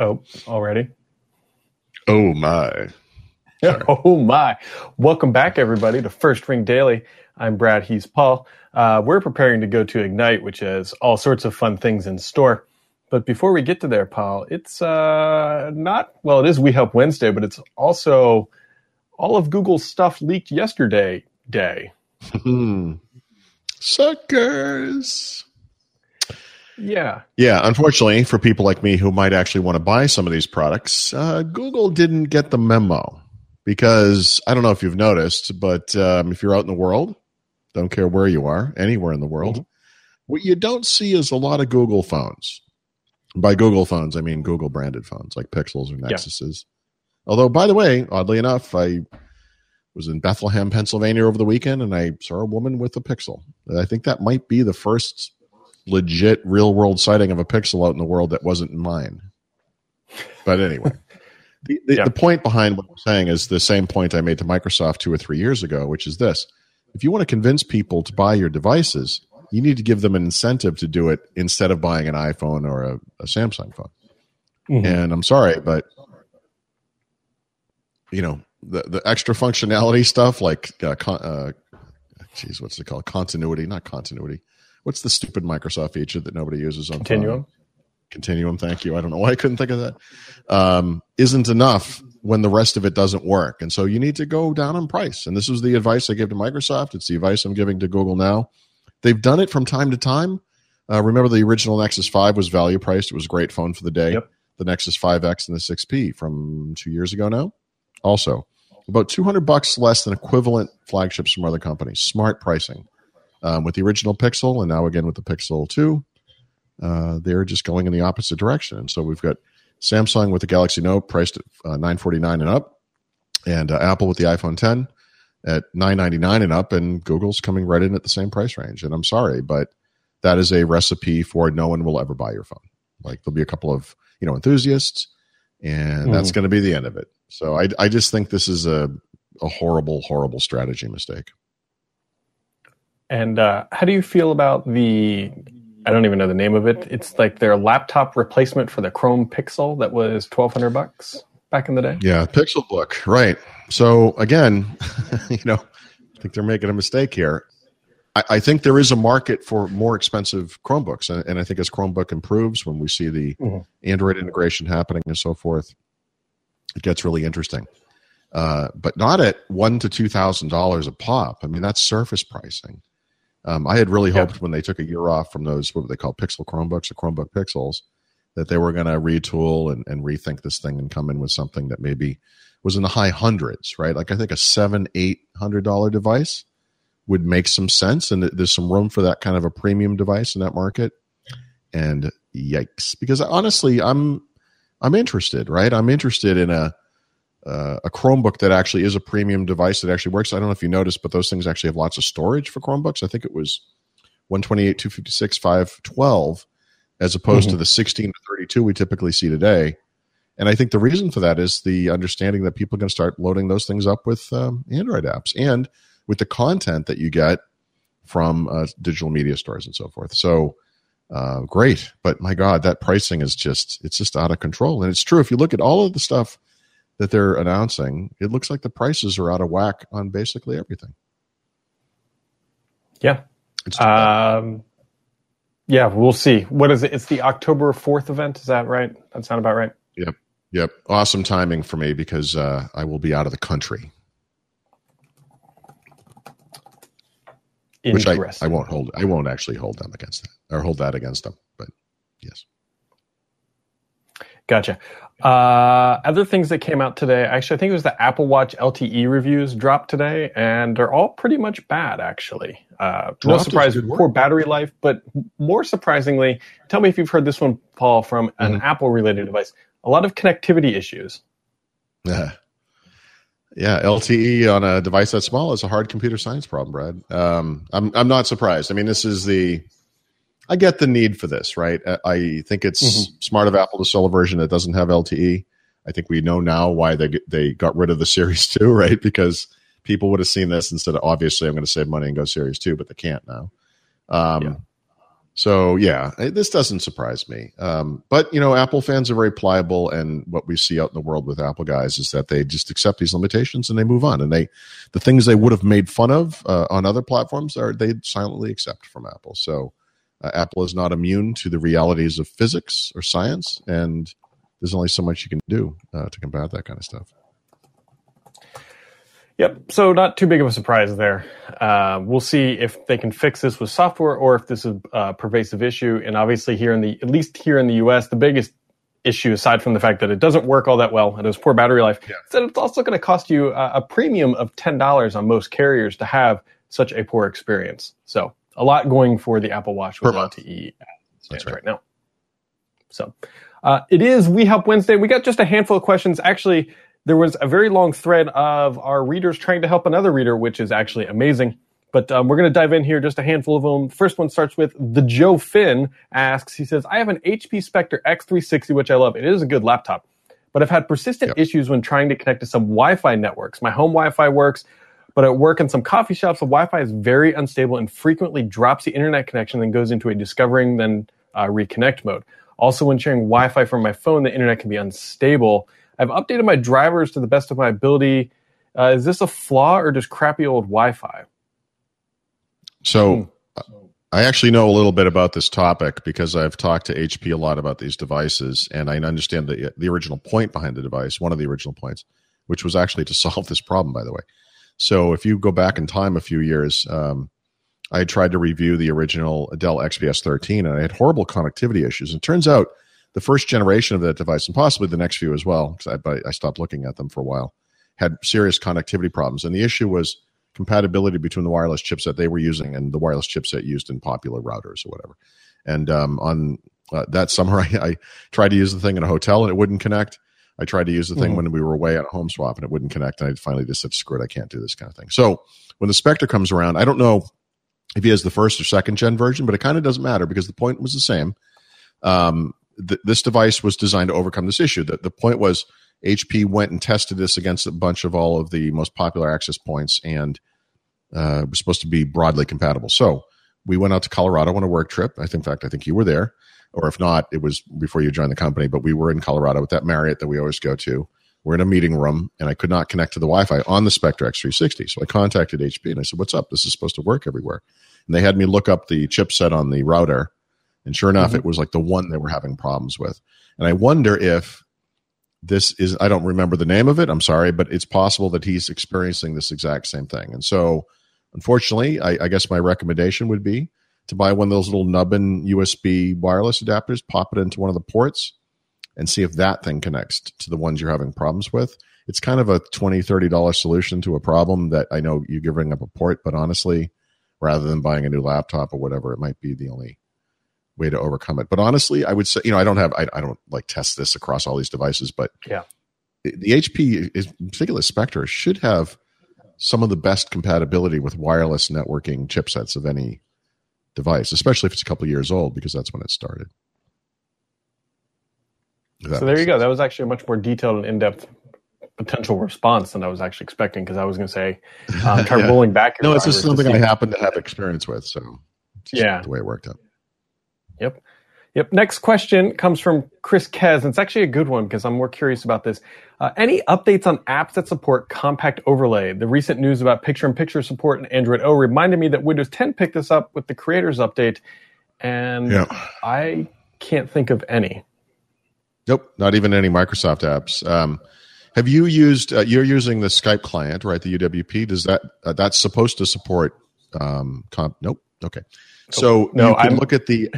Oh, already? Oh my. Oh my. Welcome back, everybody, to First Ring Daily. I'm Brad. He's Paul. Uh, we're preparing to go to Ignite, which has all sorts of fun things in store. But before we get to there, Paul, it's uh, not, well, it is We Help Wednesday, but it's also all of Google's stuff leaked yesterday day. Hmm. Suckers. Yeah. Yeah. Unfortunately, for people like me who might actually want to buy some of these products, uh, Google didn't get the memo because I don't know if you've noticed, but um, if you're out in the world, don't care where you are, anywhere in the world, mm-hmm. what you don't see is a lot of Google phones. By Google phones, I mean Google branded phones like Pixels or Nexuses. Yeah. Although, by the way, oddly enough, I was in Bethlehem, Pennsylvania over the weekend, and I saw a woman with a Pixel. I think that might be the first legit real world sighting of a pixel out in the world that wasn't mine. But anyway, the, the, yeah. the, point behind what I'm saying is the same point I made to Microsoft two or three years ago, which is this. If you want to convince people to buy your devices, you need to give them an incentive to do it instead of buying an iPhone or a, a Samsung phone. Mm-hmm. And I'm sorry, but you know the the extra functionality stuff like uh, con- uh, geez, what's it called? Continuity, not continuity what's the stupid Microsoft feature that nobody uses on Continuum? Phone? Continuum, thank you. I don't know why I couldn't think of that. Um, isn't enough when the rest of it doesn't work. And so you need to go down in price. And this is the advice I give to Microsoft. It's the advice I'm giving to Google now. They've done it from time to time. Uh, remember, the original Nexus 5 was value priced. It was a great phone for the day. Yep. The Nexus 5X and the 6P from two years ago now. Also, about 200 bucks less than equivalent flagships from other companies. Smart pricing um, with the original Pixel, and now again with the Pixel 2. Uh, they're just going in the opposite direction. And so we've got Samsung with the Galaxy Note priced at uh, 949 and up, and uh, Apple with the iPhone 10 at 999 and up, and Google's coming right in at the same price range. And I'm sorry, but that is a recipe for no one will ever buy your phone. Like there'll be a couple of you know enthusiasts, and mm. that's going to be the end of it. So I I just think this is a a horrible horrible strategy mistake. And uh, how do you feel about the? I don't even know the name of it. It's like their laptop replacement for the Chrome Pixel that was twelve hundred bucks back in the day. Yeah, Pixel Book, right? So again, you know, I think they're making a mistake here. I, I, think there is a market for more expensive Chromebooks, and, and, I think as Chromebook improves, when we see the mm-hmm. Android integration happening and so forth, it gets really interesting. Uh, but not at one to two thousand dollars a pop. I mean, that's Surface pricing. Um, I had really hoped when they took a year off from those what they call Pixel Chromebooks or Chromebook Pixels that they were going to retool and, and rethink this thing and come in with something that maybe was in the high hundreds, right? Like I think a seven, eight hundred dollar device would make some sense, and there's some room for that kind of a premium device in that market. And yikes, because honestly, I'm I'm interested, right? I'm interested in a uh, a Chromebook that actually is a premium device that actually works. I don't know if you noticed, but those things actually have lots of storage for Chromebooks. I think it was 128, 256, 512, as opposed mm-hmm. to the 16 to 32 we typically see today. And I think the reason for that is the understanding that people are going to start loading those things up with um, Android apps and with the content that you get from uh, digital media stores and so forth. So, uh, great. But my God, that pricing is just, it's just out of control. And it's true. If you look at all of the stuff that they're announcing, it looks like the prices are out of whack on basically everything. Yeah. Um, yeah, we'll see. What is it? It's the October 4th event. Is that right? That sound about right? Yep. Yep. Awesome timing for me because uh, I will be out of the country. Which I, I won't hold. I won't actually hold them against that or hold that against them. But yes. Gotcha. Uh, other things that came out today, actually, I think it was the Apple Watch LTE reviews dropped today, and they're all pretty much bad, actually. Uh, no surprise, poor battery life, but more surprisingly, tell me if you've heard this one, Paul, from an mm-hmm. Apple related device. A lot of connectivity issues. Yeah. Yeah, LTE on a device that small is a hard computer science problem, Brad. Um, I'm I'm not surprised. I mean, this is the I get the need for this, right? I think it's mm-hmm. smart of Apple to sell a version that doesn't have LTE. I think we know now why they they got rid of the Series Two, right? Because people would have seen this instead of obviously I'm going to save money and go Series Two, but they can't now. Um, yeah. So yeah, this doesn't surprise me. Um, but you know, Apple fans are very pliable, and what we see out in the world with Apple guys is that they just accept these limitations and they move on. And they, the things they would have made fun of uh, on other platforms, are they silently accept from Apple. So uh, Apple is not immune to the realities of physics or science, and there's only so much you can do uh, to combat that kind of stuff. Yep. So not too big of a surprise there. Uh, we'll see if they can fix this with software or if this is a pervasive issue. And obviously, here in the at least here in the U.S., the biggest issue, aside from the fact that it doesn't work all that well and it has poor battery life, yeah. is that it's also going to cost you a, a premium of ten dollars on most carriers to have such a poor experience. So a lot going for the Apple Watch with LTE right. right now. So uh, it is We Help Wednesday. We got just a handful of questions. Actually, there was a very long thread of our readers trying to help another reader, which is actually amazing. But um, we're going to dive in here, just a handful of them. First one starts with the Joe Finn asks, he says, I have an HP Spectre X360, which I love. It is a good laptop, but I've had persistent yep. issues when trying to connect to some Wi-Fi networks. My home Wi-Fi works, but at work and some coffee shops, the Wi-Fi is very unstable and frequently drops the internet connection, then goes into a discovering, then uh, reconnect mode. Also, when sharing Wi-Fi from my phone, the internet can be unstable. I've updated my drivers to the best of my ability. Uh, is this a flaw or just crappy old Wi-Fi? So, hmm. I actually know a little bit about this topic because I've talked to HP a lot about these devices, and I understand the the original point behind the device, one of the original points, which was actually to solve this problem. By the way, so if you go back in time a few years, um, I tried to review the original Dell XPS 13, and I had horrible connectivity issues. And it turns out the first generation of that device, and possibly the next few as well, because I, I stopped looking at them for a while, had serious connectivity problems. And the issue was compatibility between the wireless chipset they were using and the wireless chipset used in popular routers or whatever. And um, on uh, that summer, I, I, tried to use the thing in a hotel and it wouldn't connect. I tried to use the thing mm-hmm. when we were away at a home swap and it wouldn't connect. And I finally just said, screw it, I can't do this kind of thing. So when the Spectre comes around, I don't know if he has the first or second gen version, but it kind of doesn't matter because the point was the same. Um, th- this device was designed to overcome this issue. The, the point was HP went and tested this against a bunch of all of the most popular access points and uh, was supposed to be broadly compatible. So we went out to Colorado on a work trip. I think, in fact, I think you were there, or if not, it was before you joined the company. But we were in Colorado with that Marriott that we always go to. We're in a meeting room, and I could not connect to the Wi-Fi on the Spectre X360. So I contacted HP and I said, "What's up? This is supposed to work everywhere." And they had me look up the chipset on the router and sure enough, mm-hmm. it was like the one they were having problems with. And I wonder if this is, I don't remember the name of it. I'm sorry, but it's possible that he's experiencing this exact same thing. And so, unfortunately, I, I guess my recommendation would be to buy one of those little nubbin USB wireless adapters, pop it into one of the ports, and see if that thing connects to the ones you're having problems with. It's kind of a $20, $30 solution to a problem that I know you're giving up a port, but honestly, rather than buying a new laptop or whatever, it might be the only way to overcome it. But honestly, I would say, you know, I don't have, I, I don't like test this across all these devices, but yeah, the, the HP, is, in particular Spectre, should have some of the best compatibility with wireless networking chipsets of any device, especially if it's a couple years old, because that's when it started. So there you go. That was actually a much more detailed and in-depth potential response than I was actually expecting because I was going to say, um, try yeah. rolling back. No, it's just something I happen to have experience with. So yeah, the way it worked out. Yep. Yep. Next question comes from Chris Kez. And it's actually a good one because I'm more curious about this. Uh, any updates on apps that support compact overlay? The recent news about picture in picture support in Android O reminded me that Windows 10 picked this up with the creators update. And yeah. I can't think of any. Nope. Not even any Microsoft apps. Um, have you used, uh, you're using the Skype client, right? The UWP. Does that, uh, that's supposed to support, um, comp? Nope. Okay. So no, I'm, look at the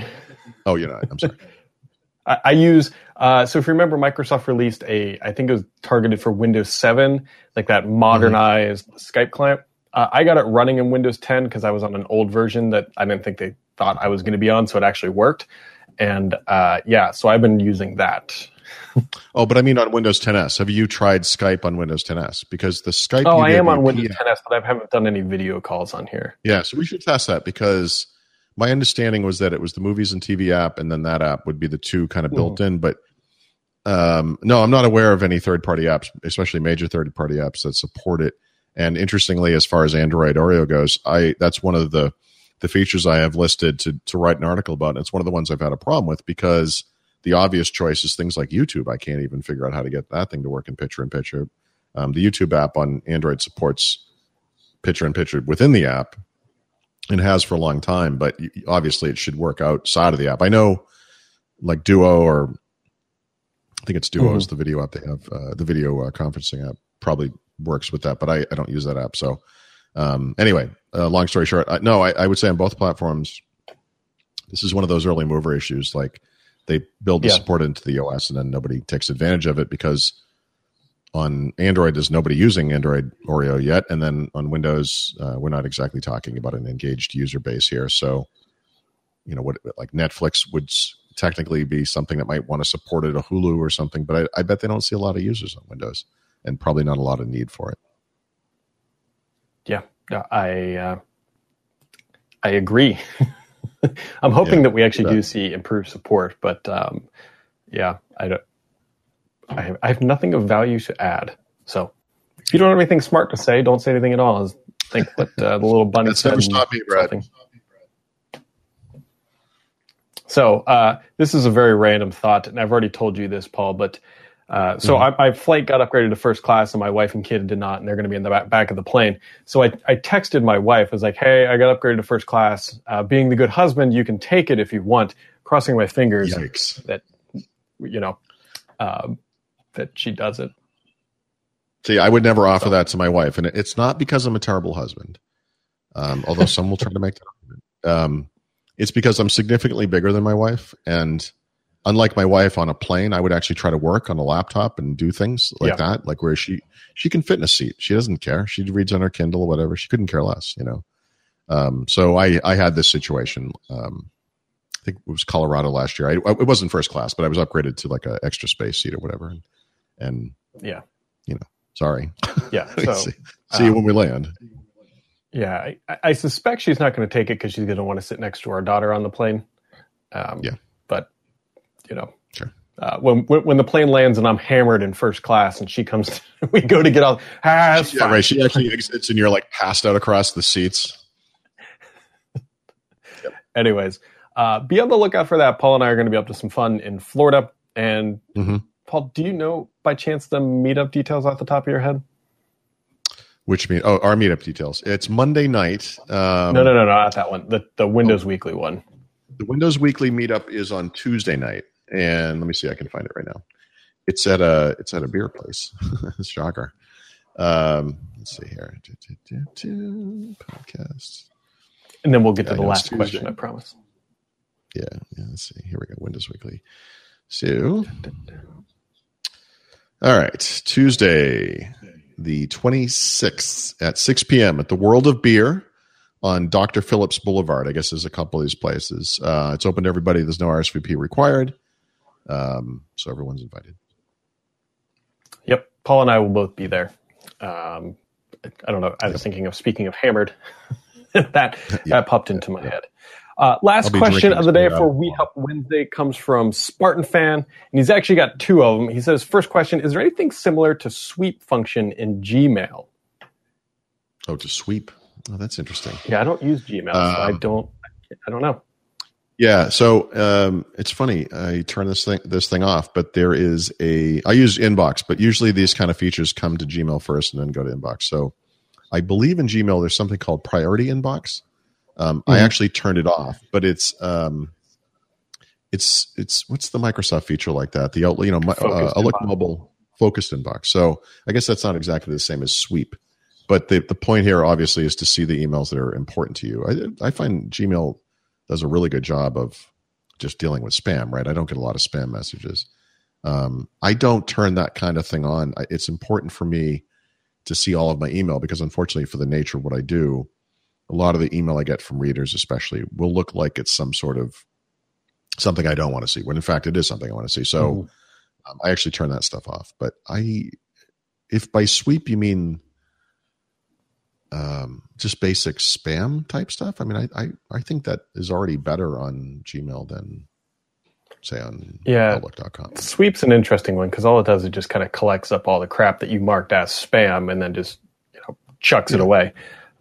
Oh, you're not. I'm sorry. I, I use uh, so if you remember, Microsoft released a I think it was targeted for Windows 7, like that modernized mm-hmm. Skype client. Uh, I got it running in Windows 10 because I was on an old version that I didn't think they thought I was going to be on, so it actually worked. And uh, yeah, so I've been using that. oh, but I mean on Windows 10s. Have you tried Skype on Windows 10s? Because the Skype. Oh, I am on Windows 10s, but I haven't done any video calls on here. Yeah, so we should test that because my understanding was that it was the movies and TV app, and then that app would be the two kind of built in. But um, no, I'm not aware of any third party apps, especially major third party apps that support it. And interestingly, as far as Android Oreo goes, I that's one of the the features I have listed to to write an article about. And it's one of the ones I've had a problem with because the obvious choice is things like YouTube. I can't even figure out how to get that thing to work in picture in picture. Um, the YouTube app on Android supports picture in picture within the app and has for a long time, but obviously it should work outside of the app. I know like Duo or I think it's Duo mm-hmm. is the video app they have, uh, the video uh, conferencing app probably works with that, but I, I don't use that app. So um, anyway, uh, long story short, I, no, I, I, would say on both platforms, this is one of those early mover issues. Like they build the yeah. support into the OS and then nobody takes advantage of it because on Android, there's nobody using Android Oreo yet. And then on Windows, uh, we're not exactly talking about an engaged user base here. So, you know, what like Netflix would technically be something that might want to support it, a Hulu or something, but I, I bet they don't see a lot of users on Windows and probably not a lot of need for it. Yeah, I uh, I agree. I'm hoping yeah, that we actually do see improved support, but um, yeah, I don't. I have, I have nothing of value to add. So if you don't have anything smart to say, don't say anything at all. think what uh, the little bunny That's said. Never stop me, Brad. So uh, this is a very random thought, and I've already told you this, Paul, but uh, so mm-hmm. I, my flight got upgraded to first class, and my wife and kid did not, and they're going to be in the back, back, of the plane. So I, I texted my wife. I was like, "Hey, I got upgraded to first class. Uh, being the good husband, you can take it if you want." Crossing my fingers Yikes. that you know um, that she does it. See, I would never offer so. that to my wife, and it's not because I'm a terrible husband. Um, although some will try to make that argument. Um, it's because I'm significantly bigger than my wife, and unlike my wife on a plane, I would actually try to work on a laptop and do things like yeah. that, like where she she can fit in a seat. She doesn't care. She reads on her Kindle or whatever. She couldn't care less, you know. Um, so I I had this situation. Um, I think it was Colorado last year. I, it wasn't first class, but I was upgraded to like an extra space seat or whatever. And, and yeah, you know, sorry. Yeah. So, see, see um, you when we land. Yeah, I, I suspect she's not going to take it because she's going to want to sit next to our daughter on the plane. Um, yeah, but you know, sure. Uh, when, when the plane lands and I'm hammered in first class and she comes, we go to get off. Ah, yeah, fine. right. She actually exits and you're like passed out across the seats. yep. Anyways, uh, be on the lookout for that. Paul and I are going to be up to some fun in Florida. And mm-hmm. Paul, do you know by chance the meetup details off the top of your head? Which mean oh our meetup details. It's Monday night. Um, no, no, no, no, not that one. The the Windows oh, Weekly one. The Windows Weekly meetup is on Tuesday night, and let me see, I can find it right now. It's at a it's at a beer place. Shocker. Um, let's see here. Do, do, do, podcast. And then we'll get yeah, to the last question. I promise. Yeah, yeah. Let's see. Here we go. Windows Weekly. So, all right, Tuesday the 26th at 6 p.m. at the World of Beer on Dr. Phillips Boulevard. I guess there's a couple of these places. Uh, it's open to everybody. There's no RSVP required. Um, so everyone's invited. Yep. Paul and I will both be there. Um, I don't know. I was yep. thinking of speaking of hammered. that yep. that popped into my head. Uh, last question of the day for We Help Wednesday comes from Spartan Fan, and he's actually got two of them. He says, First question Is there anything similar to sweep function in Gmail? Oh, to sweep? Oh, that's interesting. Yeah, I don't use Gmail, um, so I um, don't. I don't know. Yeah, so um, it's funny. I turn this thing this thing off, but there is a. I use Inbox, but usually these kind of features come to Gmail first and then go to Inbox. So I believe in Gmail there's something called Priority Inbox, um, mm-hmm. I actually turned it off, but it's um, it's it's what's the Microsoft feature like that? The you know my, uh, Outlook Mobile focused inbox. So I guess that's not exactly the same as Sweep, but the the point here obviously is to see the emails that are important to you. I I find Gmail does a really good job of just dealing with spam. Right, I don't get a lot of spam messages. Um, I don't turn that kind of thing on. It's important for me to see all of my email because unfortunately for the nature of what I do, a lot of the email I get from readers, especially, will look like it's some sort of something I don't want to see. When in fact, it is something I want to see. So mm-hmm. um, I actually turn that stuff off. But I, if by sweep you mean um, just basic spam type stuff, I mean, I, I I think that is already better on Gmail than say on yeah. Outlook.com. Sweep's an interesting one because all it does is just kind of collects up all the crap that you marked as spam and then just you know chucks yeah. it away.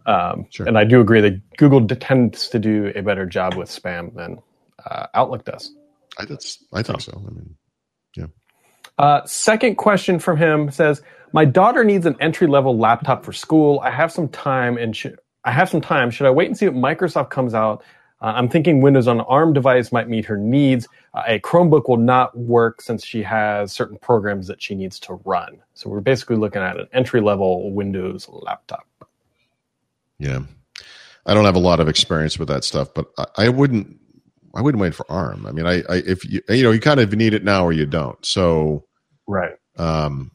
Um, sure. And I do agree that Google tends to do a better job with spam than uh, Outlook does. I, that's, I think so. so. I mean, yeah. Uh, second question from him says, "My daughter needs an entry level laptop for school. I have some time, and sh- I have some time. Should I wait and see what Microsoft comes out? Uh, I'm thinking Windows on an ARM device might meet her needs. Uh, a Chromebook will not work since she has certain programs that she needs to run. So we're basically looking at an entry level Windows laptop." Yeah, I don't have a lot of experience with that stuff, but I, I wouldn't I wouldn't wait for ARM. I mean, I, I if you you know you kind of need it now or you don't. So right. Um,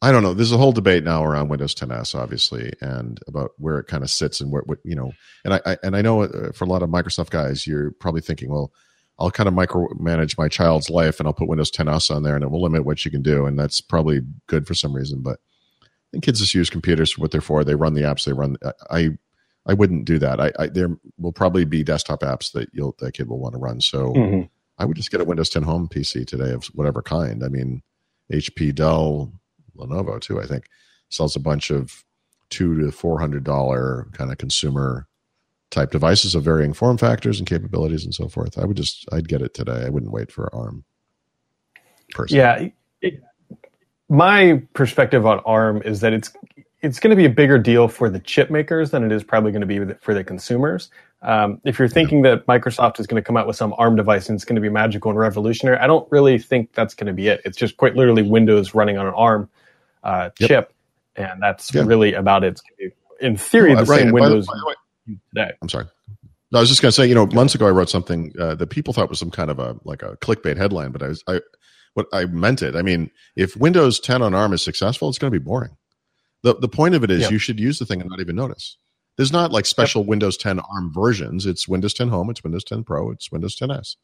I don't know. There's a whole debate now around Windows 10s, obviously, and about where it kind of sits and what, what you know. And I, I and I know uh, for a lot of Microsoft guys, you're probably thinking, well, I'll kind of micromanage my child's life and I'll put Windows 10s on there and it will limit what you can do, and that's probably good for some reason. But Think kids just use computers for what they're for. They run the apps they run. I I wouldn't do that. I, I, there will probably be desktop apps that you'll that kid will want to run. So mm-hmm. I would just get a Windows 10 Home PC today of whatever kind. I mean, HP, Dell, Lenovo too. I think sells a bunch of two to four hundred dollar kind of consumer type devices of varying form factors and capabilities and so forth. I would just I'd get it today. I wouldn't wait for ARM. Personally. Yeah. It, my perspective on ARM is that it's it's going to be a bigger deal for the chip makers than it is probably going to be for the consumers. Um, if you're thinking that Microsoft is going to come out with some ARM device and it's going to be magical and revolutionary, I don't really think that's going to be it. It's just quite literally Windows running on an ARM uh, yep. chip, and that's really about it. in theory, the right. same Windows by the, by the way, today. I'm sorry. No, I was just going to say, you know, months ago I wrote something uh, that people thought was some kind of a like a clickbait headline, but I was I what I meant it. I mean, if Windows 10 on ARM is successful, it's going to be boring. The the point of it is yep. you should use the thing and not even notice. There's not like special yep. Windows 10 ARM versions. It's Windows 10 Home, it's Windows 10 Pro, it's Windows 10s,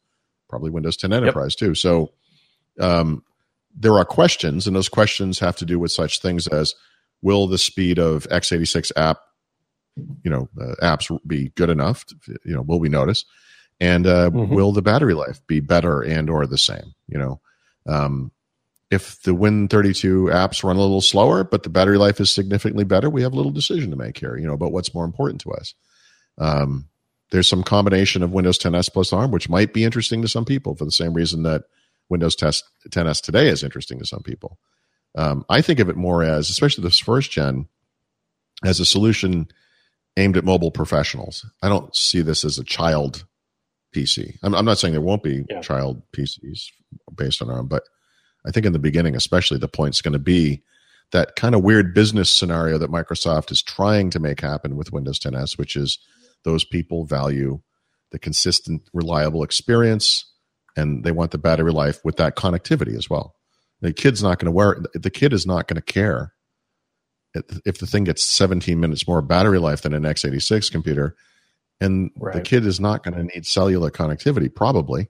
probably Windows 10 Enterprise yep. too. So, um, there are questions, and those questions have to do with such things as will the speed of x86 app, you know, uh, apps be good enough? To, you know, will we notice? And uh, mm-hmm. will the battery life be better and or the same? You know, um, if the Win32 apps run a little slower, but the battery life is significantly better, we have a little decision to make here, you know, about what's more important to us. Um, there's some combination of Windows 10s plus ARM, which might be interesting to some people for the same reason that Windows 10s today is interesting to some people. Um, I think of it more as, especially this first gen, as a solution aimed at mobile professionals. I don't see this as a child PC. I'm, I'm not saying there won't be yeah. child PCs based on ARM, but I think in the beginning, especially, the point's going to be that kind of weird business scenario that Microsoft is trying to make happen with Windows 10s, which is those people value the consistent, reliable experience, and they want the battery life with that connectivity as well. The kid's not going to wear it. The kid is not going to care if the thing gets 17 minutes more battery life than an x86 computer, and right. the kid is not going to need cellular connectivity probably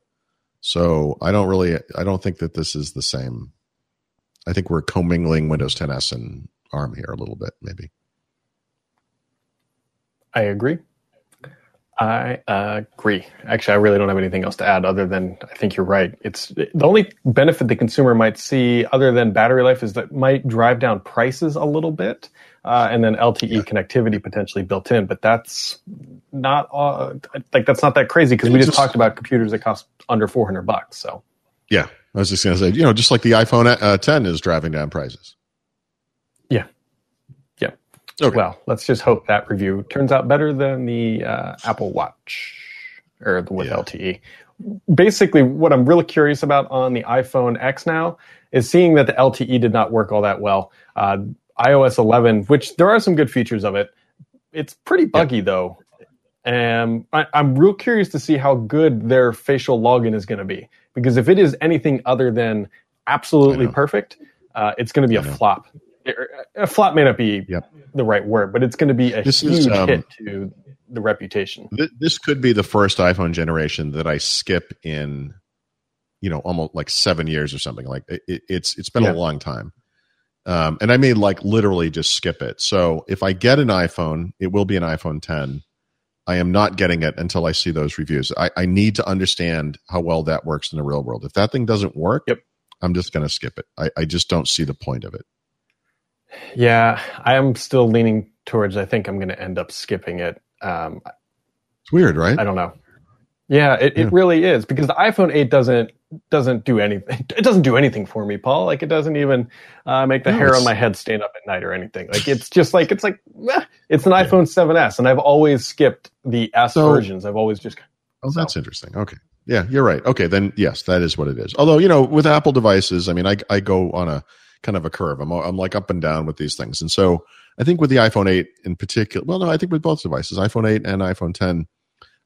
so I don't really, I don't think that this is the same. I think we're commingling Windows 10s and ARM here a little bit, maybe. I agree. I agree. Actually, I really don't have anything else to add other than I think you're right. It's the only benefit the consumer might see other than battery life is that might drive down prices a little bit uh, and then LTE yeah. connectivity potentially built in. But that's not uh, like that's not that crazy because we just, just, talked about computers that cost under four hundred bucks. So yeah, I was just going to say, you know, just like the iPhone uh, 10 is driving down prices. Yeah, yeah. Okay. Well, let's just hope that review turns out better than the uh, Apple Watch or the with yeah. LTE. Basically, what I'm really curious about on the iPhone X now is seeing that the LTE did not work all that well. Uh, iOS 11, which there are some good features of it. It's pretty buggy though. And I, am real curious to see how good their facial login is going to be. Because if it is anything other than absolutely perfect, uh, it's going to be a flop. A flop may not be yep. the right word, but it's going to be a this huge is, um, hit to the reputation. Th- this could be the first iPhone generation that I skip in, you know, almost like seven years or something. Like it, it's it's been yeah. a long time. Um, and I may like literally just skip it. So if I get an iPhone, it will be an iPhone 10. I am not getting it until I see those reviews. I, I need to understand how well that works in the real world. If that thing doesn't work, yep. I'm just going to skip it. I, I just don't see the point of it. Yeah, I am still leaning towards I think I'm going to end up skipping it. Um, it's weird, right? I don't know. Yeah, it, yeah. it really is because the iPhone 8 doesn't doesn't do anything. It doesn't do anything for me, Paul. Like it doesn't even uh, make the no, hair on my head stand up at night or anything. Like it's just like it's like eh, it's an yeah. iPhone 7s, and I've always skipped the S so, versions. I've always just. Oh, so. that's interesting. Okay, yeah, you're right. Okay, then yes, that is what it is. Although you know, with Apple devices, I mean, I I go on a kind of a curve. I'm I'm like up and down with these things, and so I think with the iPhone 8 in particular, well, no, I think with both devices, iPhone 8 and iPhone 10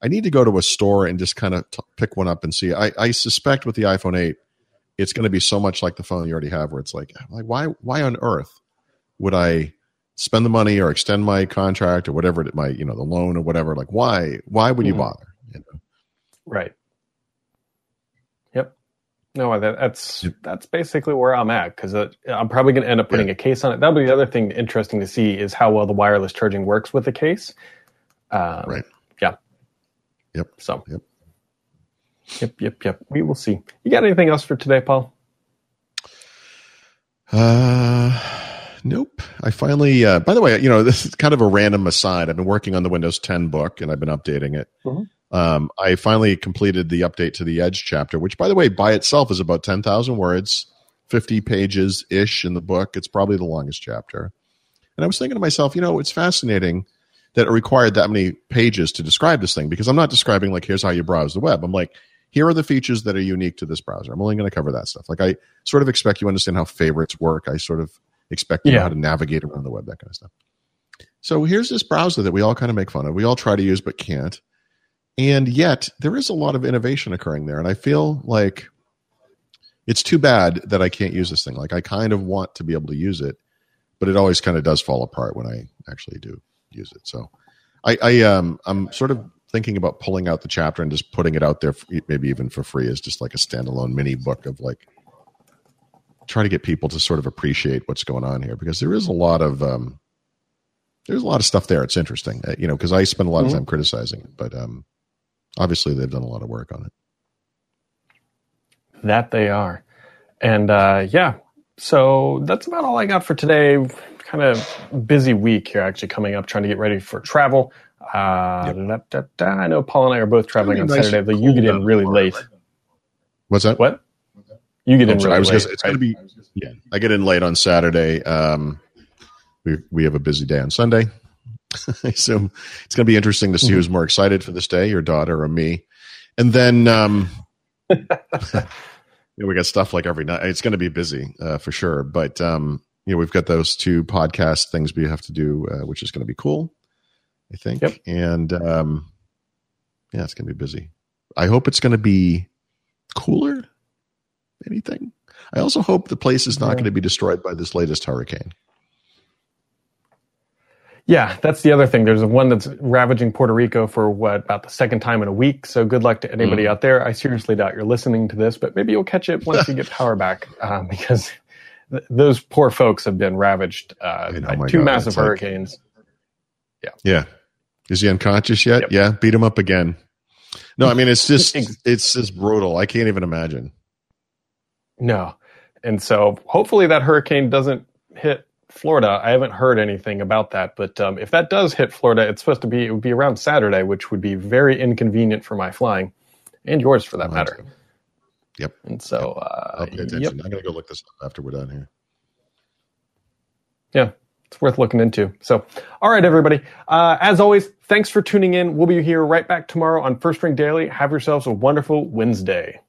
I need to go to a store and just kind of t- pick one up and see. I, I suspect with the iPhone 8, it's going to be so much like the phone you already have, where it's like, like why why on earth would I spend the money or extend my contract or whatever it might, you know, the loan or whatever? Like, why why would you mm-hmm. bother? You know? Right. Yep. No, that, that's that's basically where I'm at because uh, I'm probably going to end up putting yeah. a case on it. That'll be the other thing interesting to see is how well the wireless charging works with the case. Um, right Yep. So. Yep. Yep. Yep. Yep. We will see. You got anything else for today, Paul? Uh, nope. I finally. Uh, by the way, you know, this is kind of a random aside. I've been working on the Windows 10 book, and I've been updating it. Mm-hmm. Um, I finally completed the update to the Edge chapter, which, by the way, by itself is about 10,000 words, 50 pages ish in the book. It's probably the longest chapter. And I was thinking to myself, you know, it's fascinating that it required that many pages to describe this thing because I'm not describing like here's how you browse the web. I'm like here are the features that are unique to this browser. I'm only going to cover that stuff. Like I sort of expect you understand how favorites work. I sort of expect you yeah. know how to navigate around the web, that kind of stuff. So here's this browser that we all kind of make fun of. We all try to use but can't. And yet there is a lot of innovation occurring there. And I feel like it's too bad that I can't use this thing. Like I kind of want to be able to use it, but it always kind of does fall apart when I actually do use it. So I, I um I'm sort of thinking about pulling out the chapter and just putting it out there, maybe even for free, as just like a standalone mini book of like try to get people to sort of appreciate what's going on here because there is a lot of um there's a lot of stuff there. It's interesting, uh, you know, because I spend a lot of mm-hmm. time criticizing it, but um obviously they've done a lot of work on it. That they are, and uh, yeah, so that's about all I got for today kind of busy week here, actually coming up, trying to get ready for travel. Uh, yep. da, da, da. I know Paul and I are both traveling on nice Saturday, but you get in really late. What's that? What? You get in really I was late. Gonna, it's right? going to be yeah. I get in late on Saturday. Um, we we have a busy day on Sunday. I assume it's going to be interesting to see mm-hmm. who's more excited for this day, your daughter or me. And then um, you know, we got stuff like every night. It's going to be busy uh, for sure. But um, you know, we've got those two podcast things we have to do, uh, which is going to be cool, I think. Yep. And um, yeah, it's going to be busy. I hope it's going to be cooler. Anything? I also hope the place is not yeah. going to be destroyed by this latest hurricane. Yeah, that's the other thing. There's one that's ravaging Puerto Rico for what about the second time in a week. So good luck to anybody mm. out there. I seriously doubt you're listening to this, but maybe you'll catch it once you get power back, um, because those poor folks have been ravaged uh, by two God, massive hurricanes. Like, yeah. Yeah. Is he unconscious yet? Yep. Yeah. Beat him up again. No, I mean it's just it's just brutal. I can't even imagine. No. And so hopefully that hurricane doesn't hit Florida. I haven't heard anything about that, but um, if that does hit Florida, it's supposed to be it would be around Saturday, which would be very inconvenient for my flying and yours for that matter. Yep. And so uh, I'll pay attention. Yep. I'm gonna go look this up after we're done here. Yeah, it's worth looking into. So, all right, everybody. Uh, as always, thanks for tuning in. We'll be here right back tomorrow on First Ring Daily. Have yourselves a wonderful Wednesday.